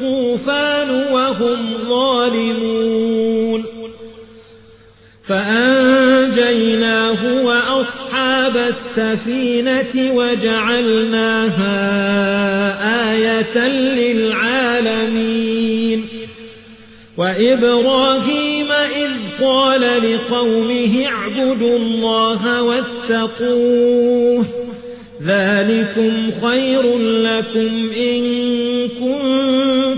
الطوفان وهم ظالمون. فأنجيناه وأصحاب السفينة وجعلناها آية للعالمين. وإبراهيم إذ قال لقومه اعبدوا الله واتقوه ذلكم خير لكم إن كنتم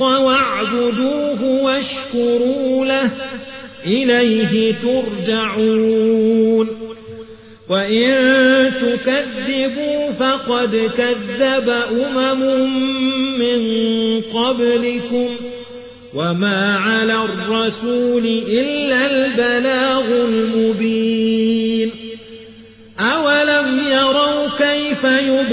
واعبدوه واشكروا له إليه ترجعون. وإن تكذبوا فقد كذب أمم من قبلكم وما على الرسول إلا البلاغ المبين.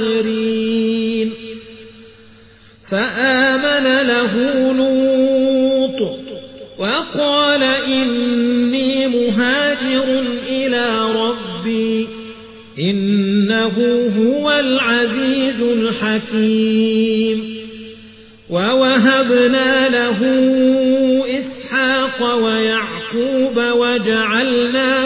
ناصرين فآمن له لوط وقال إني مهاجر إلى ربي إنه هو العزيز الحكيم. ووهبنا له إسحاق ويعقوب وجعلنا في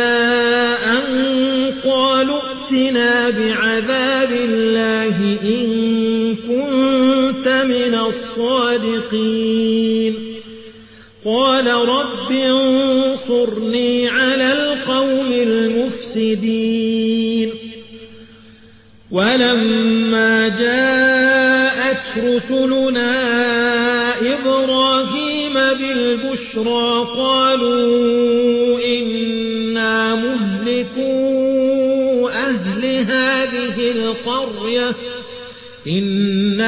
ائتنا بعذاب الله إن كنت من الصادقين. قال رب انصرني على القوم المفسدين. ولما جاءت رسلنا إبراهيم بالبشرى قالوا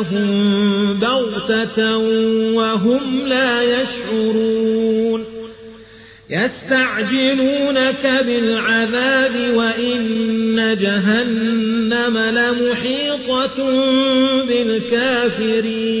وليأتينهم بغتة وهم لا يشعرون. يستعجلونك بالعذاب وإن جهنم لمحيطة بالكافرين.